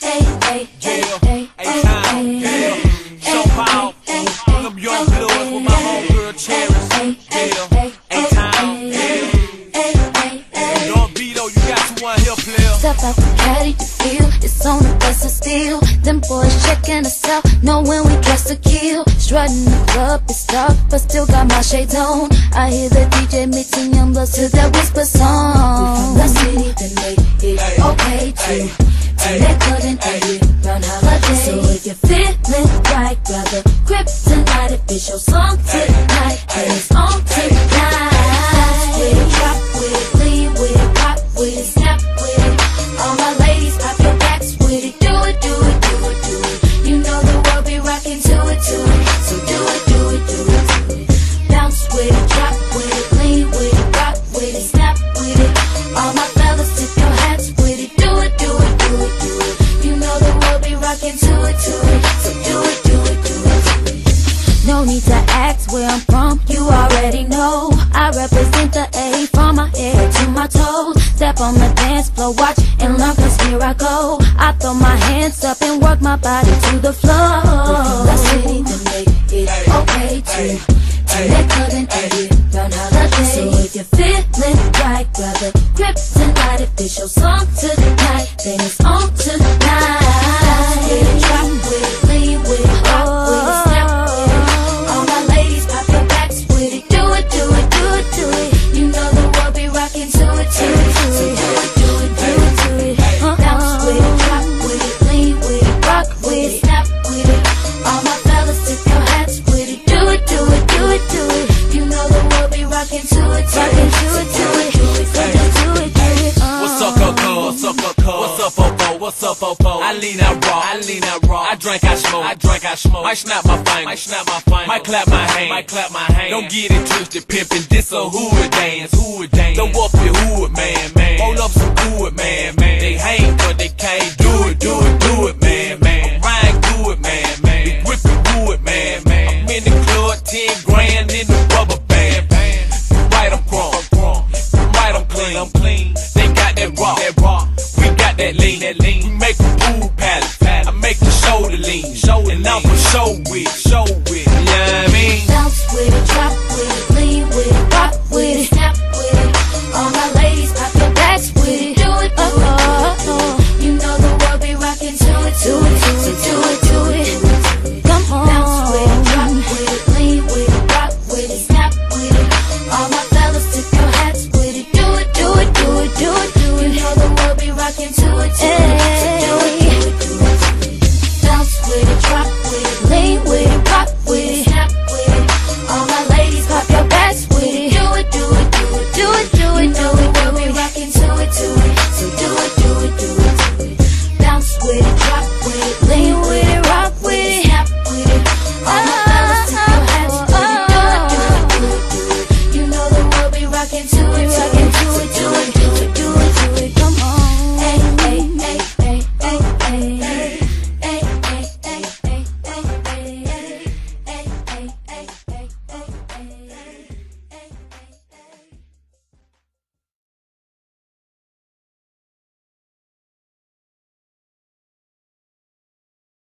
hey, hey, hey, hey, hey, A-Town, hey, yeah. Sean Paul, them YoungBloodZ with my homegirl Cherish, yeah. A-Town, yeah. Don't be though, you got to one here, player. Step out the caddy, you feel it's on the best of steel. Them boys checking us out, know when we dress to kill. Strutting the club, it's dark, but still got my shades on. I hear the DJ mixing YoungBloodZ to that whisper song. We from the city that make it okay to. To let good and edit round holiday. So if you're feeling right, grip tonight. If it's your song tonight, then it's on tonight. Dance with it, drop with it, lean with it, rock with it, snap with it. Need to ask where I'm from, you already know. I represent the A from my head to my toes. Step on the dance floor, watch and learn, cause here I go. I throw my hands up and work my body to the floor. The city to make it okay to. Let good and edit, learn holiday. So if you're feeling right, grab a grip tonight. If it's your song tonight, then it's on tonight. It, it, it, it. Do it, do it. What's up, Coco? What's up, Coco? What's up, Popo? What's up, Popo? I lean out raw. I lean out raw. I drink, I smoke. I drink, I smoke. Might snap my fingers. Might snap my fingers. Might clap my hand. Might clap my hand. Don't get it twisted, pimpin'. This a hood dance. Hood dance. Throw up your hood, man, man. Roll up some wood, man, man. They hate, but they can't do lean. That lean. We make the pool pallet. I make the shoulder lean. Shoulder and I'ma show with. Show with. You know what I mean? Bounce with it, drop with it, lean with it, rock with it, snap with it. All my ladies pop your backs with it. Do it, do it, do it. You know the world be rocking to it, to it, to it, to it, to it. Do it. Come on. Bounce with it, drop with it, lean with it, rock with it, snap with it. All my fellas took your hats with it. Do it, do it, do it, do it. Do it. You know the I can a it, do it, do it, do it, do it. Bounce with drop